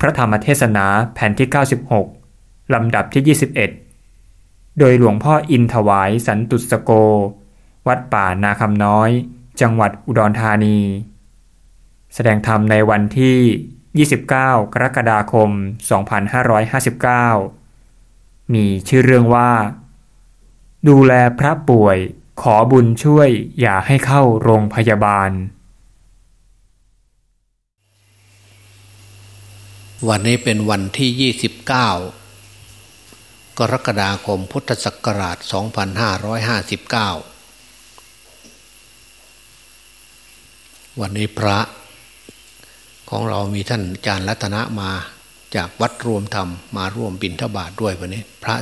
พระธรรมเทศนาแผ่นที่ 96 ลำดับที่ 21 โดยหลวงพ่ออินถวายสันตุสโก วัดป่านาคำน้อย จังหวัดอุดรธานี แสดงธรรมในวันที่ 29 กรกฎาคม 2559 มีชื่อเรื่องว่า ดูแลพระป่วยขอบุญช่วยอย่าให้เข้าโรงพยาบาล วันนี้เป็นวันที่ 29 กรกฎาคมพุทธศักราช 2559 วันนี้พระของเรามีท่านอาจารย์รัตนะมาจากวัดรวมธรรมมาร่วมบิณฑบาตด้วยวันนี้ พระ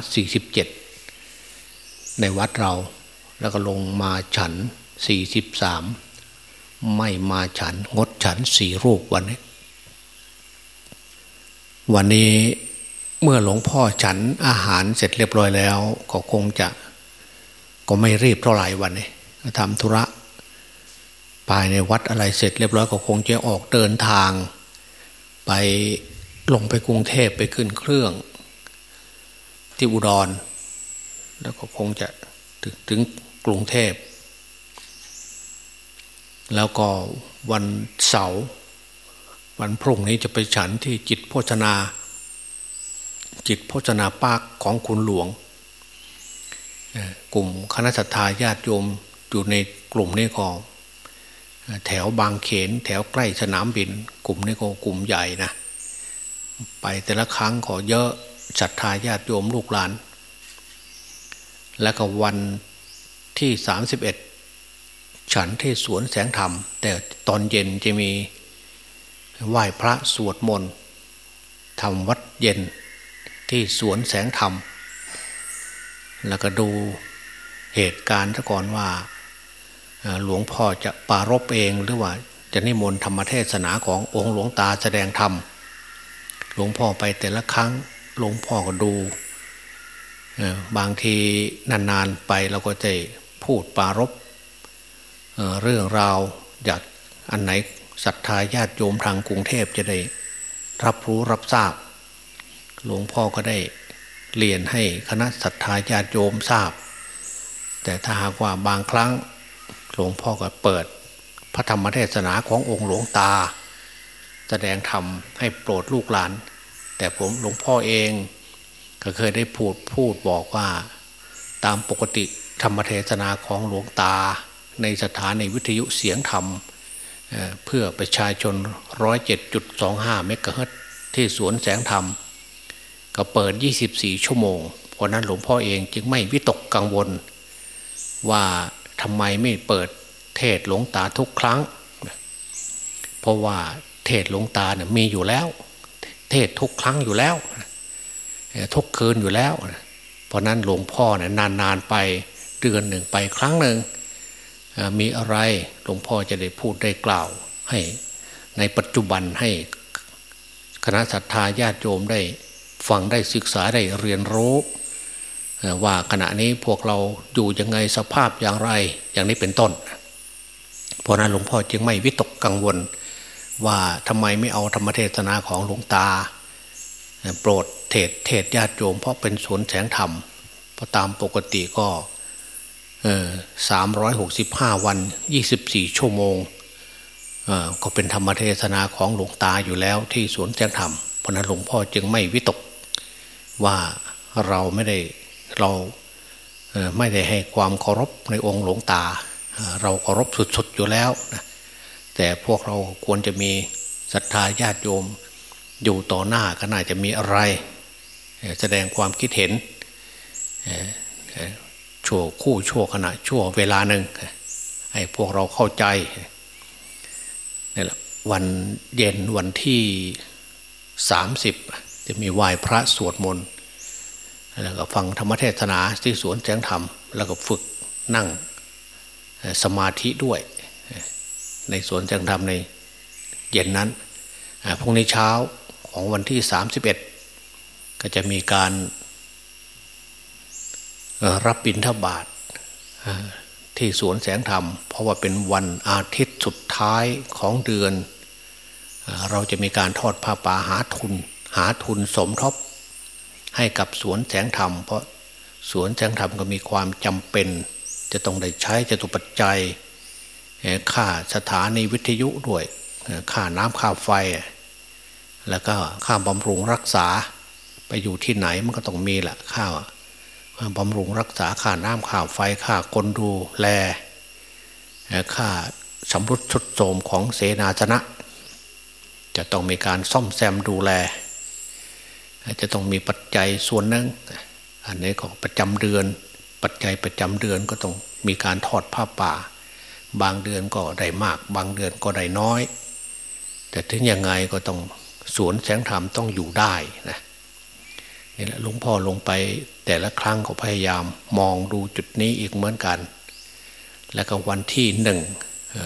47 ในวัดเราแล้วก็ลงมาฉัน 43 ไม่มาฉันงดฉันสี่รูปวันนี้ วันนี้เมื่อหลวงพ่อฉันอาหารเสร็จเรียบร้อยแล้ว ก็คงจะก็ไม่รีบเท่าไหร่วันนี้ทำธุระภายในวัดอะไรเสร็จเรียบร้อยก็คงจะออกเดินทาง ไปลงไปกรุงเทพไปขึ้นเครื่อง ที่อุดร แล้วก็คงจะถึงถึงกรุงเทพ แล้วก็วันเสาร์ วันพรุ่งนี้จะไปฉันที่จิตโภชนา จิตโภชนาปากของคุณหลวง กลุ่มคณะสัตยาญาติโยมอยู่ในกลุ่มนี้ก็แถวบางเขน แถวใกล้สนามบิน กลุ่มนี้ก็กลุ่มใหญ่นะ ไปแต่ละครั้งก็เยอะศรัทธาญาติโยมลูกหลาน แล้วก็วันที่สามสิบเอ็ดฉันที่สวนแสงธรรม แต่ตอนเย็นจะมี ไหว้พระสวดมนต์ทำวัดเย็นที่สวนแสงธรรม แล้วก็ดูเหตุการณ์ซะก่อนว่าหลวงพ่อจะปารบเองหรือว่าจะนิมนต์ธรรมเทศนาขององค์หลวงตาแสดงธรรม หลวงพ่อไปแต่ละครั้งหลวงพ่อก็ดูบางทีนานๆไปเราก็จะพูดปารบเรื่องราวอยากอันไหน ศรัทธาญาติโยมทางกรุงเทพจะได้รับรู้รับทราบ หลวงพ่อก็ได้เรียนให้คณะศรัทธาญาติโยมทราบ แต่ถ้าหากว่าบางครั้งหลวงพ่อก็เปิด พระธรรมเทศนาขององค์หลวงตา แสดงธรรมให้โปรดลูกหลาน แต่ผมหลวงพ่อเองก็เคยได้พูดพูดบอกว่า ตามปกติธรรมเทศนาของหลวงตา ในสถานีวิทยุเสียงธรรม เพื่อประชาชน 107.25 เมกะเฮิรตที่สวนแสงธรรม ก็เปิด 24 ชั่วโมง เพราะนั้นหลวงพ่อเองจึงไม่วิตกกังวล ว่าทำไมไม่เปิดเทศหลวงตาทุกครั้ง เพราะว่าเทศหลวงตาเนี่ยมีอยู่แล้ว เทศทุกครั้งอยู่แล้ว ทุกคืนอยู่แล้ว เพราะนั้นหลวงพ่อเนี่ยนานๆไปเดือนหนึ่งไปครั้งหนึ่ง มีอะไรหลวงพ่อจะได้พูดได้กล่าวให้ในปัจจุบันให้คณะศรัทธาญาติโยมได้ฟังได้ศึกษาได้เรียนรู้ ว่าขณะนี้พวกเราอยู่ยังไงสภาพอย่างไรอย่างนี้เป็นต้น เพราะนั้นหลวงพ่อจึงไม่วิตกกังวล ว่าทำไมไม่เอาธรรมเทศนาของหลวงตา โปรดเทศเทศญาติโยมเพราะเป็นสวนแสงธรรมพระตามปกติก็ สามร้อยหกสิบห้าวันยี่สิบสี่ชั่วโมงก็เป็นธรรมเทศนาของหลวงตาอยู่แล้วที่สวนแจ้งธรรมเพราะนั้นหลวงพ่อจึงไม่วิตกว่าเราไม่ได้เราไม่ได้ให้ความเคารพในองค์หลวงตา เราเคารพสุดๆอยู่แล้วนะแต่พวกเราควรจะมีศรัทธาญาติโยมอยู่ต่อหน้าก็น่าจะมีอะไร แสดงความคิดเห็น ชั่วคู่ชั่วขณะชั่วเวลาหนึ่งให้พวกเราเข้าใจนี่แหละวันเย็นวันที่สามสิบจะมีไหว้พระสวดมนต์แล้วก็ฟังธรรมเทศนาที่สวนแสงธรรม แล้วก็ฝึกนั่งสมาธิด้วย ในสวนแสงธรรมในเย็นนั้นพรุ่งนี้เช้าของวันที่สามสิบเอ็ดก็จะมีการ รับบิณฑบาตที่สวนแสงธรรม เพราะว่าเป็นวันอาทิตย์สุดท้ายของเดือน เราจะมีการทอดผ้าป่าหาทุน หาทุนสมทบให้กับสวนแสงธรรม เพราะสวนแสงธรรมก็มีความจำเป็น จะต้องได้ใช้จตุปัจจัยค่าสถานีวิทยุด้วยค่าน้ำค่าไฟ แล้วก็ค่าบำรุงรักษาไปอยู่ที่ไหนมันก็ต้องมีแหละค่า บำรุงรักษาค่าน้ำค่าไฟค่าคนดูแลค่าสำรุดชุดโทมของเสนาชนะ จะต้องมีการซ่อมแซมดูแล จะต้องมีปัจจัยส่วนนึงอันนี้ก็ประจำเดือน ปัจจัยประจำเดือนก็ต้องมีการทอดผ้าป่า บางเดือนก็ได้มาก บางเดือนก็ได้น้อย แต่ถึงยังไงก็ต้องสวนแสงธรรมต้องอยู่ได้นะ นี่แหละหลวงพ่อลงไป แต่ละครั้งก็พยายามมองดูจุดนี้อีกเหมือนกัน แล้วก็วันที่หนึ่ง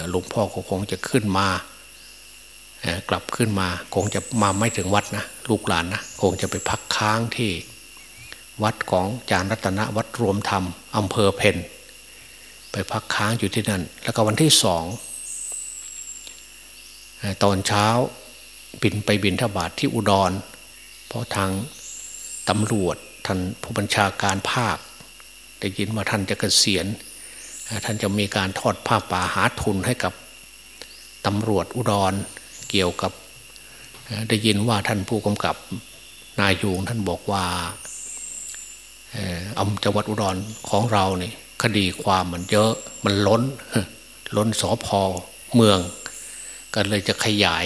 หลวงพ่อก็คงจะขึ้นมากลับขึ้นมาคงจะมาไม่ถึงวัดนะลูกหลานนะคงจะไปพักค้างที่ วัดของจารรัตนวัดรวมธรรมอำเภอเพนไปพักค้างอยู่ที่นั่น แล้วก็วันที่สองตอนเช้าบินไปบินทบาทที่อุดร เพราะทาง ตำรวจท่านผู้บัญชาการภาค ได้ยินว่าท่านจะเกษียณท่านจะมีการทอดผ้าป่าหาทุนให้กับตำรวจอุดรเกี่ยวกับ ได้ยินว่าท่านผู้กำกับนายูงท่านบอกว่าอำจังหวัดอุดรของเราเนี่ยคดีความมันเยอะมันล้น ล้นสอพอเมือง ก็เลยจะขยาย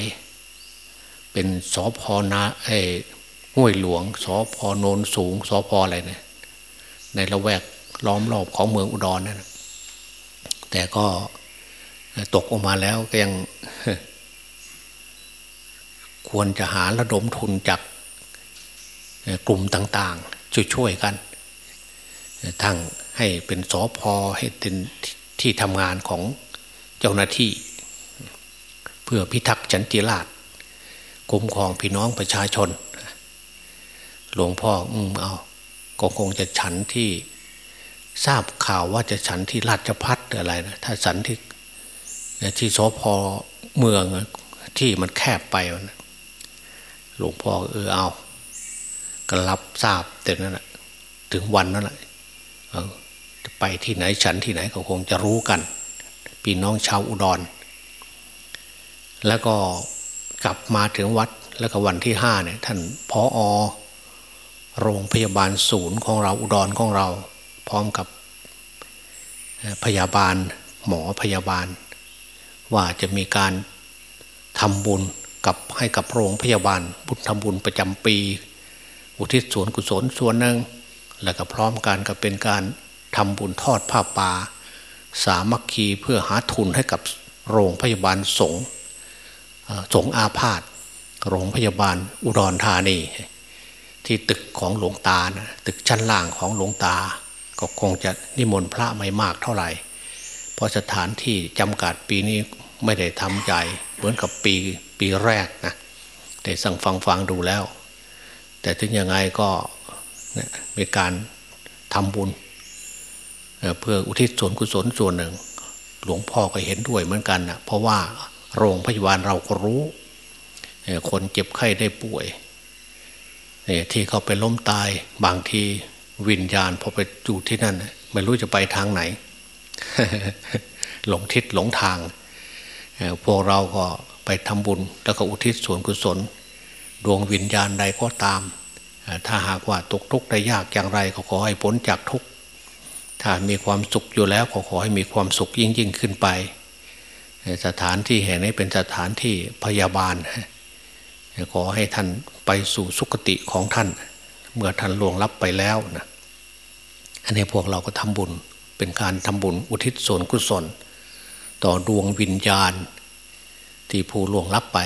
เป็นสอพอนาไอ้ ห้วยหลวงสอพอโนนสูงสอพออะไรเนี่ยในละแวกล้อมรอบของเมืองอุดรนั่นแต่ก็ตกออกมาแล้วก็ยัง ควรจะหาระดมทุนจากกลุ่มต่างๆ ช่วยๆกัน ทั้งให้เป็นสอพอให้เป็นที่ทำงานของเจ้าหน้าที่ เพื่อพิทักษ์จันติราชคุ้มครองพี่น้องประชาชน หลวงพ่ออืมเอาก็คงจะฉันที่ทราบข่าวว่าจะฉันที่ราชพัฒอะไรนะถ้าฉันที่ที่สพเมืองที่มันแคบไปนะหลวงพ่อเออเอาก็รับทราบแต่นั้นแหละถึงวันนั้นแหละจะไปที่ไหนฉันที่ไหนก็คงจะรู้กันพี่น้องชาวอุดร แล้วก็กลับมาถึงวัดแล้วก็วันที่ห้าเนี่ย ท่านพออ โรงพยาบาลศูนย์ของเราอุดรของเรา พร้อมกับพยาบาลหมอพยาบาล ว่าจะมีการทำบุญกับให้กับโรงพยาบาล บุญทำบุญประจำปี อุทิศส่วนกุศลส่วนหนึ่ง แล้วก็พร้อมกันก็เป็นการทำบุญทอดผ้าป่าสามัคคีเพื่อหาทุนให้กับโรงพยาบาลสงสงอาพาธโรงพยาบาลอุดรธานี ที่ตึกของหลวงตานะตึกชั้นล่างของหลวงตา ก็คงจะนิมนต์พระไม่มากเท่าไหร่ เพราะสถานที่จำกัดปีนี้ไม่ได้ทำใหญ่เหมือนกับปีปีแรกนะแต่สั่งฟังฟังดูแล้ว แต่ถึงยังไงก็มีการทำบุญ เพื่ออุทิศส่วนกุศลส่วนหนึ่ง หลวงพ่อก็เห็นด้วยเหมือนกันนะเพราะว่าโรงพยาบาลเราก็รู้ คนเจ็บไข้ได้ป่วย ที่เขาไปล้มตายบางทีวิญญาณพอไปอยู่ที่นั่นไม่รู้จะไปทางไหน หลงทิศหลงทาง พวกเราก็ไปทำบุญ แล้วก็อุทิศส่วนกุศล ดวงวิญญาณใดก็ตาม ถ้าหากว่าตกทุกข์ได้ยากอย่างไรก็ขอให้พ้นจากทุกข์ถ้ามีความสุขอยู่แล้วก็ขอให้มีความสุขยิ่งยิ่งขึ้นไป สถานที่แห่งนี้เป็นสถานที่พยาบาล ขอให้ท่านไปสู่สุคติของท่าน เมื่อท่านล่วงลับไปแล้วนะอันนี้พวกเราก็ทำบุญเป็นการทำบุญอุทิศส่วนกุศล ต่อดวงวิญญาณ ที่ผู้ล่วงลับไป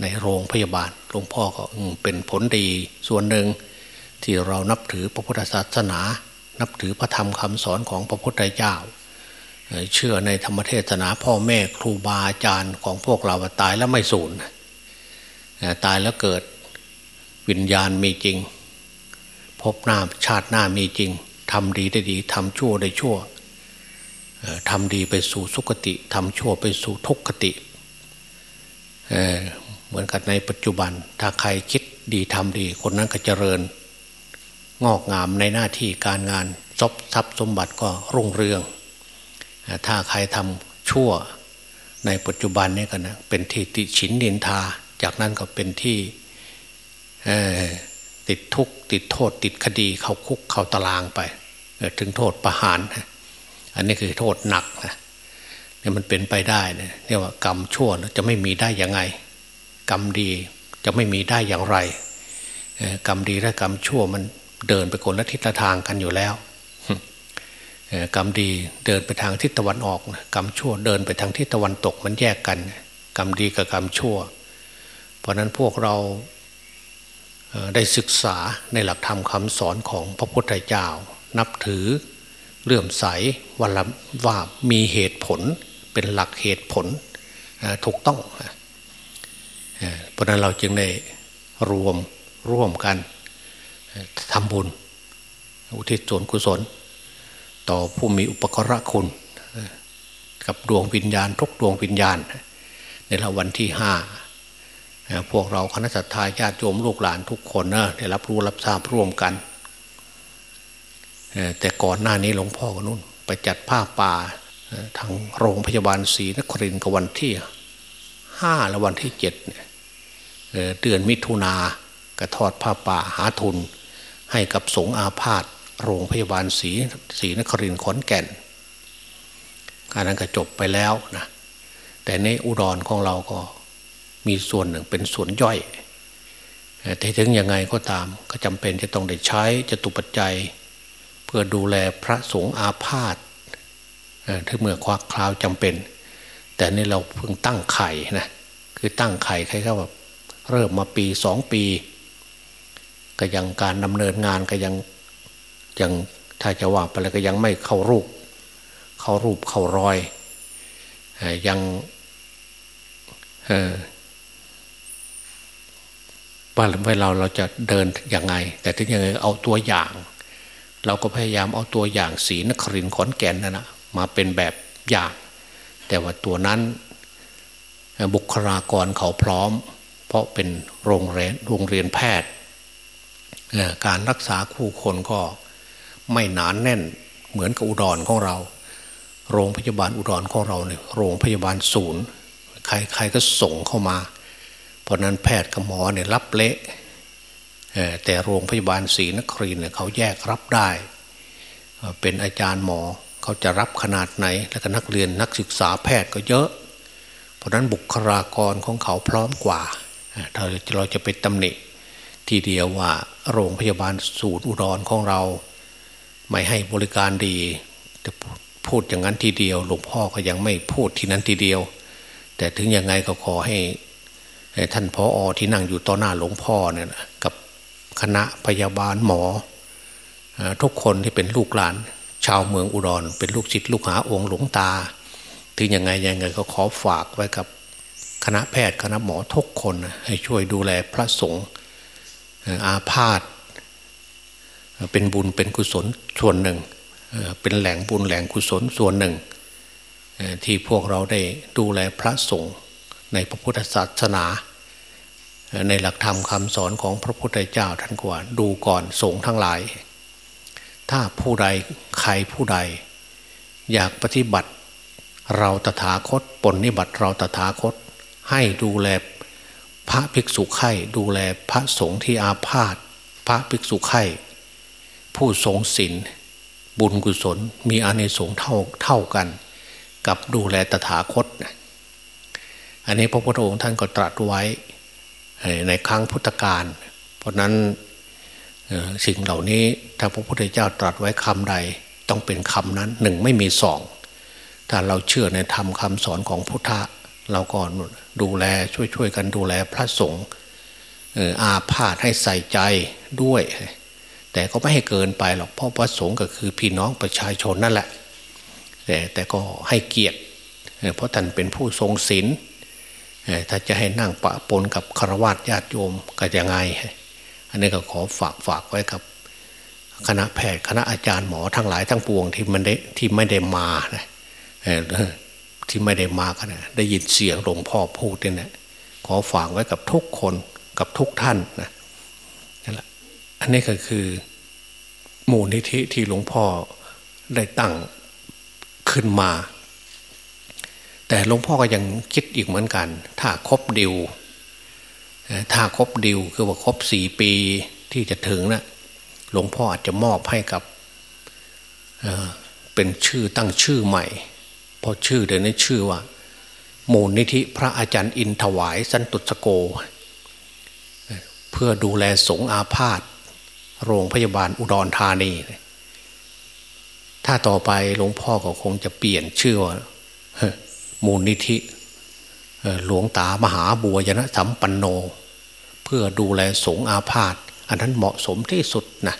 ในโรงพยาบาลหลวงพ่อก็เป็นผลดีส่วนหนึ่งที่เรานับถือพระพุทธศาสนา นับถือพระธรรมคำสอนของพระพุทธเจ้า เชื่อในธรรมเทศนาพ่อแม่ครูบาอาจารย์ของพวกเราตายแล้วไม่สูญ ตายแล้วเกิดวิญญาณมีจริง พบหน้าชาติหน้ามีจริงทำดีได้ดีทำชั่วได้ชั่วทำดีไปสู่สุคติทำชั่วไปสู่ทุกขติเเหมือนกับในปัจจุบัน ถ้าใครคิดดีทำดี คนนั้นก็เจริญ งอกงามในหน้าที่การงานซบทรัพย์สมบัติก็รุ่งเรือง ถ้าใครทำชั่วในปัจจุบันนี่กันนะเป็นที่ติฉินเนินทา จากนั้นก็เป็นที่ติดทุกข์ติดโทษ ติดคดีเข้าคุกเข้าตารางไปถึงโทษประหาร อันนี้คือโทษหนักนะเนี่ยมันเป็นไปได้เนี่ยเรียกว่ากรรมชั่วจะไม่มีได้ยังไง กรรมดีจะไม่มีได้อย่างไรกรรมดีและกรรมชั่วมันเดินไปคนละทิศละทางกันอยู่แล้วกรรมดีเดินไปทางทิศตะวันออกกรรมชั่วเดินไปทางทิศตะวันตกมันแยกกัน กรรมดีกับกรรมชั่ว เพราะนั้นพวกเราได้ศึกษาในหลักธรรมคำสอนของพระพุทธเจ้า นับถือเลื่อมใสวันละว่ามีเหตุผลเป็นหลักเหตุผลถูกต้อง เพราะนั้นเราจึงได้รวมร่วมกันทำบุญ อุทิศส่วนกุศล ต่อผู้มีอุปกรณคุณ กับดวงวิญญาณทุกดวงวิญญาณ ในละวันที่ห้า พวกเราคณะสัตยาญาติโยมลูกหลานทุกคนนะได้รับรู้รับทราบร่วมกันแต่ก่อนหน้านี้หลวงพ่อก็นุ่น ไปจัดผ้าป่าทางโรงพยาบาลศรีนครินทร์กวันที่ห้าและวันที่เจ็ดเดือนมิถุนากระทอดผ้าป่าหาทุน ให้กับสงอาพาธโรงพยาบาลศรีศรีนครินทร์ขอนแก่นการนั้นก็จบไปแล้วนะแต่ในอุดรของเราก็ มีส่วนหนึ่งเป็นส่วนย่อยแต่ถึงยังไงก็ตาม ก็จำเป็นจะต้องได้ใช้จตุปัจจัย เพื่อดูแลพระสงฆ์อาพาธถ้าเมื่อควักคราวจำเป็น แต่นี่เราเพิ่งตั้งไข่นะคือตั้งไข่ใครก็แบบเริ่มมาปีสองปี ก็ยังการดำเนินงานก็ยังยังถ้าจะว่าไปแล้วก็ยังไม่เข้ารูป เข้ารูปเข้ารอยยัง ว่าเวลาเราจะเดินยังไง แต่ถึงยังไงเอาตัวอย่าง เราก็พยายามเอาตัวอย่างศรีนครินขอนแก่นนั่นนะมาเป็นแบบอย่าง แต่ว่าตัวนั้นบุคลากรเขาพร้อม เพราะเป็นโรงเรียนโรงเรียนแพทย์ การรักษาคู่คนก็ไม่หนานแน่นเหมือนกับอุดรของเรา โรงพยาบาลอุดรของเราเนี่ยโรงพยาบาลศูนย์ ใครๆก็ส่งเข้ามา ราะนั้นแพทย์กับหมอเนี่ยรับเละแต่โรงพยาบาลศรีนครินเนี่ยเขาแยกรับได้ เป็นอาจารย์หมอเขาจะรับขนาดไหน แล้วก็นักเรียนนักศึกษาแพทย์ก็เยอะ เพราะนั้นบุคลากรของเขาพร้อมกว่าถ้าเราจะไปตำหนิทีเดียวว่าโรงพยาบาลศูนย์อุดรของเรา ไม่ให้บริการดีจะพูดอย่างนั้นทีเดียว หลวงพ่อก็ยังไม่พูดทีนั้นทีเดียว แต่ถึงยังไงก็ขอให้ ท่านพออที่นั่งอยู่ต่อหน้าหลวงพ่อเนี่ยกับคณะพยาบาลหมอ ทุกคนที่เป็นลูกหลาน ชาวเมืองอุดร เป็นลูกศิษย์ลูกหาองค์หลวงตา ถึงยังไงยังไงก็ขอฝากไว้กับคณะแพทย์คณะหมอทุกคนให้ช่วยดูแลพระสงฆ์อาพาธเป็นบุญเป็นกุศลส่วนหนึ่ง เป็นแหล่งบุญแหล่งกุศลส่วนหนึ่ง ที่พวกเราได้ดูแลพระสงฆ์ ในพระพุทธศาสนา ในหลักธรรมคำสอนของพระพุทธเจ้าท่านกว่าดูก่อนสงทั้งหลาย ถ้าผู้ใดใครผู้ใด อยากปฏิบัติ เราตถาคตปนนิบัติเราตถาคต ให้ดูแลพระภิกษุไข่ดูแลพระสงฆ์ที่อาพาธพระภิกษุไข่ผู้ทรงศีลบุญกุศลมีอานิสงส์เท่าเท่ากัน กับดูแลตถาคตนะ อันนี้พระพุทธองค์ท่านก็ตรัสไว้ในครั้งพุทธกาลเพราะนั้นสิ่งเหล่านี้ถ้าพระพุทธเจ้าตรัสไว้คำใดต้องเป็นคำนั้นหนึ่งไม่มีสองถ้าเราเชื่อในธรรมคาสอนของพุทธะเราก็ดูแลช่วยๆกันดูแลพระสงฆ์อาพาธให้ใส่ใจด้วย แต่ก็ไม่ให้เกินไปหรอกเพราะพระสงฆ์ก็คือพี่น้องประชาชนนั่นแหละ แต่แต่ก็ให้เกียรติเพราะท่านเป็นผู้ทรงศีล ถ้าจะให้นั่งปะปนกับคารวะญาติโยมก็ยังไง อันนี้ก็ขอฝากฝากไว้กับ คณะแพทย์คณะอาจารย์หมอทั้งหลายทั้งปวงที่มันได้ที่ไม่ได้มานะที่ไม่ได้มากันนะได้ยินเสียงหลวงพ่อพูดเนี่ยขอฝากไว้กับทุกคนกับทุกท่านนะนั่นแหละอันนี้ก็คือมูลนิธิที่หลวงพ่อได้ตั้งขึ้นมา แต่หลวงพ่อก็ยังคิดอีกเหมือนกัน ถ้าครบดิว ถ้าครบดิวคือว่าครบสี่ปีที่จะถึงนะหลวงพ่ออาจจะมอบให้กับเเป็นชื่อตั้งชื่อใหม่ เพราะชื่อเดี๋ยวนี้ชื่อว่า มูลนิธิพระอาจารย์อินถวายสันตุสโก เพื่อดูแลสงอาพาธโรงพยาบาลอุดรธานี ถ้าต่อไปหลวงพ่อก็คงจะเปลี่ยนชื่อว่า มูลนิธิหลวงตามหาบัวยนะสัมปันโน เพื่อดูแลสงอาพาธอันนั้นเหมาะสมที่สุดนะ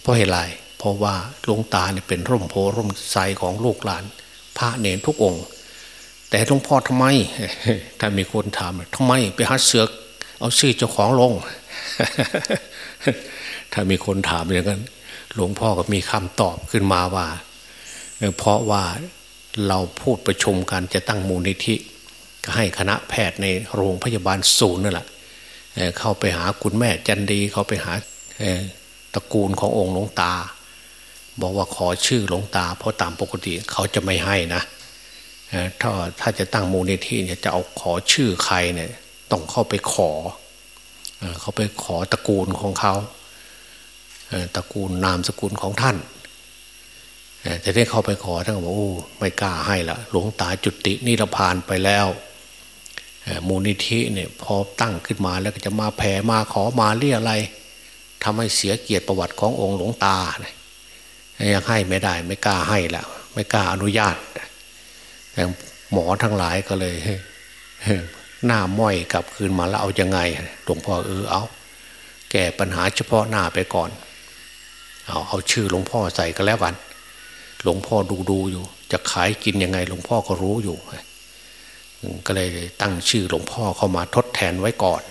เพราะเหตุไรเพราะว่าหลวงตาเนี่ยเป็นร่มโพร่มไทรของลูกหลาน พระเนรทุกองค์ แต่หลวงพ่อทำไมถ้ามีคนถามทำไมไปหาเสือกเอาชื่อเจ้าของลง ถ้ามีคนถามอย่างนั้น หลวงพ่อก็มีคำตอบขึ้นมาว่า เพราะว่า เราพูดประชุมกันจะตั้งมูลนิธิก็ให้คณะแพทย์ในโรงพยาบาลศูนย์นั่นแหละเข้าไปหาคุณแม่จันดีเขาไปหาตระกูลขององค์หลวงตา บอกว่าขอชื่อหลวงตา เพราะตามปกติเขาจะไม่ให้นะถ้าถ้าจะตั้งมูลนิธิเนี่ยจะเอาขอชื่อใครเนี่ยต้องเข้าไปขอเขาไปขอตระกูลของเขาตระกูลนามสกุลของท่าน แต่ได้เข้าไปขอท่านบอกโอ้ไม่กล้าให้ละหลวงตาจุตินิรพานไปแล้วมูลนิธิเนี่ยพอตั้งขึ้นมาแล้วก็จะมาแผ่มาขอมาเรียอะไรทำให้เสียเกียรติประวัติขององค์หลวงตาเนี่ยยังให้ไม่ได้ ไม่กล้าให้ละไม่กล้าอนุญาตแต่หมอทั้งหลายก็เลยหน้าม้อยกลับคืนมาแล้วเอายังไงหลวงพ่อเออเอา แก้ปัญหาเฉพาะหน้าไปก่อน เอาเอาชื่อหลวงพ่อใส่ก็แล้วกัน หลวงพ่อดูดูอยู่ จะขายกินยังไง หลวงพ่อก็รู้อยู่ ก็เลยตั้งชื่อหลวงพ่อเข้ามาทดแทนไว้ก่อน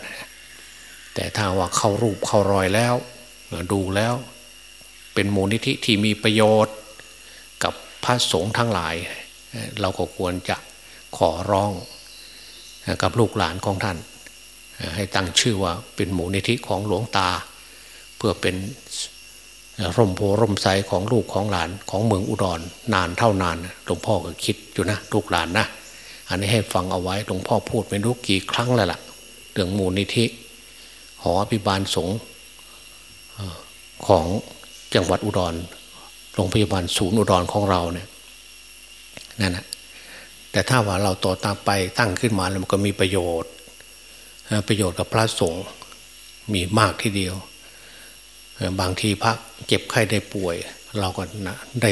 แต่ถ้าว่าเข้ารูปเข้ารอยแล้ว ดูแล้ว เป็นมูลนิธิที่มีประโยชน์ กับพระสงฆ์ทั้งหลาย เราก็ควรจะขอร้องกับลูกหลานของท่าน ให้ตั้งชื่อว่าเป็นมูนิธิของหลวงตา เพื่อเป็น ร่มโพร่มไทรของลูกของหลานของเมืองอุดรนานเท่านานหลวงพ่อก็คิดอยู่นะลูกหลานนะอันนี้ให้ฟังเอาไว้หลวงพ่อพูดไม่รู้กี่ครั้งแล้วล่ะเรื่องมูลนิธิหอพิบาลสงฆ์ของจังหวัดอุดรโรงพยาบาลศูนย์อุดรของเราเนี่ยนั่นนะแต่ถ้าว่าเราต่อตามไปตั้งขึ้นมาแล้วมันก็มีประโยชน์ ประโยชน์กับพระสงฆ์มีมากทีเดียว บางทีพระเจ็บไข้ได้ป่วย เราก็นะได้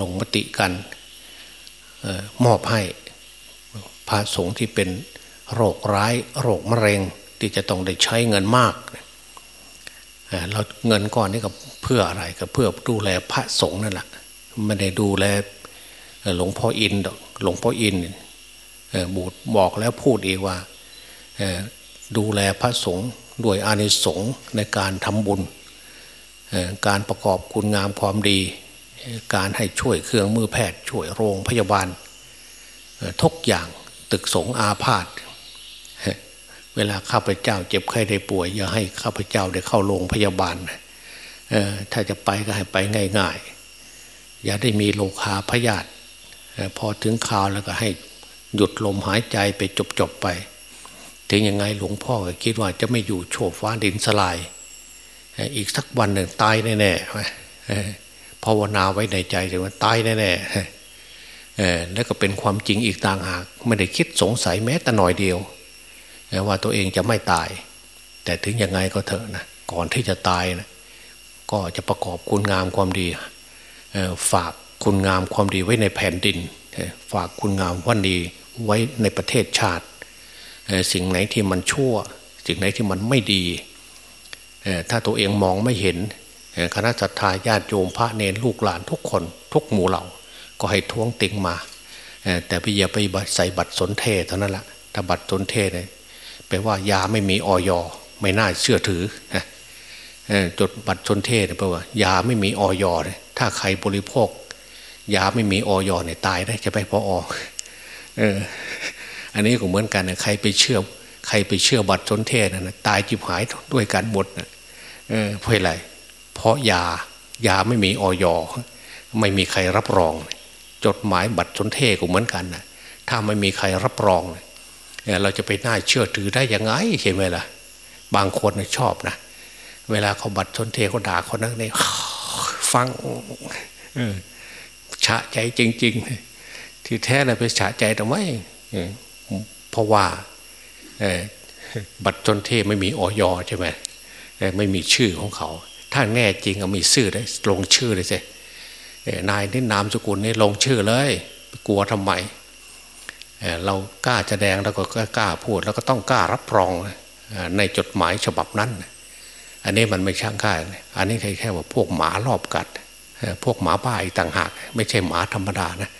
ลงมติกันมอบให้พระสงฆ์ที่เป็นโรคร้ายโรคมะเร็งที่จะต้องได้ใช้เงินมากเราเงินก้อนนี้ก็เพื่ออะไรก็เพื่อดูแลพระสงฆ์นั่นแหละไม่ได้ดูแลหลวงพ่ออินหลวงพ่ออินบูดบอกแล้วพูดอีกว่าดูแลพระสงฆ์ด้วยอานิสงส์ในการทำบุญ การประกอบคุณงามความดี การให้ช่วยเครื่องมือแพทย์ช่วยโรงพยาบาลทุกอย่างตึกสงอาพาธเวลาข้าพเจ้าเจ็บไข้ได้ป่วย อย่าให้ข้าพเจ้าได้เข้าโรงพยาบาลถ้าจะไปก็ให้ไปง่ายๆ อย่าได้มีโลคาพยาธิพอถึงข่าวแล้วก็ให้หยุดลมหายใจไปจบๆไป ถึงยังไงหลวงพ่อก็คิดว่าจะไม่อยู่โฉบฟ้าดินสลาย อีกสักวันหนึ่งตายแน่ๆภาวนาไว้ในใจเลยว่าตายแน่ๆแล้วก็เป็นความจริงอีกต่างหาก ไม่ได้คิดสงสัยแม้แต่หน่อยเดียว ว่าตัวเองจะไม่ตาย แต่ถึงยังไงก็เถอะนะก่อนที่จะตายนะก็จะประกอบคุณงามความดีฝากคุณงามความดีไว้ในแผ่นดิน ฝากคุณงามวันดีไว้ในประเทศชาติ สิ่งไหนที่มันชั่ว สิ่งไหนที่มันไม่ดี ถ้าตัวเองมองไม่เห็นคณะสัตยาญาติโยมพระเนรลูกหลานทุกคนทุกหมู่เหล่า ก็ให้ท้วงติงมา แต่พี่อย่าไปใส่บัตรสนเทเท่านั้นแหละถ้าบัตรสนเทเนี่ยแปลว่ายาไม่มีออยไม่น่าเชื่อถือจดบัตรสนเทเนี่ยแปลว่ายาไม่มีออยถ้าใครบริโภค ยาไม่มีออยเนี่ยตายได้จะไปพออเอออันนี้ก็เหมือนกันใครไปเชื่อ ใครไปเชื่อบัตรสนเทศนะตายจิบหายด้วยกันหมดนะเออเพราะอะไร เพราะยายาไม่มีออยไม่มีใครรับรอง จดหมายบัตรสนเทศก็เหมือนกันนะถ้าไม่มีใครรับรองเนี่ยเราจะไปน่าเชื่อถือได้ยังไงเห็นไหมล่ะ บางคนชอบนะเวลาเขาบัตรสนเทเขาด่าคนนั้นเนี่ยฟังฉะใจจริง ๆ ที่แท้เลยไปฉะใจทำไมเพราะว่า บัตรสนเทไม่มีออยใช่ไหมไม่มีชื่อของเขา ถ้าแน่จริงเอามีชื่อได้ลงชื่อเลยสินายนี่นามสกุลนี่ลงชื่อเลย กลัวทำไมเรากล้าแสดงแล้วก็กล้าพูดแล้วก็ต้องกล้ารับรองในจดหมายฉบับนั้น อันนี้มันไม่ช่างค่าอันนี้แค่แค่ว่าพวกหมารอบกัด พวกหมาบ้าอีกต่างหาก ไม่ใช่หมาธรรมดานะ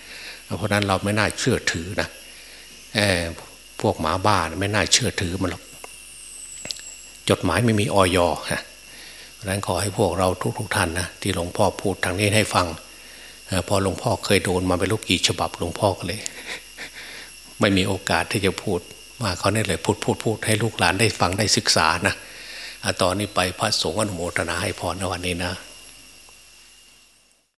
เพราะนั้นเราไม่น่าเชื่อถือนะ พวกหมาบ้าไม่น่าเชื่อถือมันหรอกจดหมายไม่มีออยอนะเพราะนั้นขอให้พวกเราทุกๆทท่านนะที่หลวงพ่อพูดทางนี้ให้ฟังพอหลวงพ่อเคยโดนมาไปลูกกี่ฉบับหลวงพ่อก็เลย ไม่มีโอกาสที่จะพูดมาเขาเนี่ยเลยพูดพูดพูดให้ลูกหลานได้ฟังได้ศึกษานะตอนนี้ไปพระสงฆ์อนุโมทนาให้พรในวันนี้นะ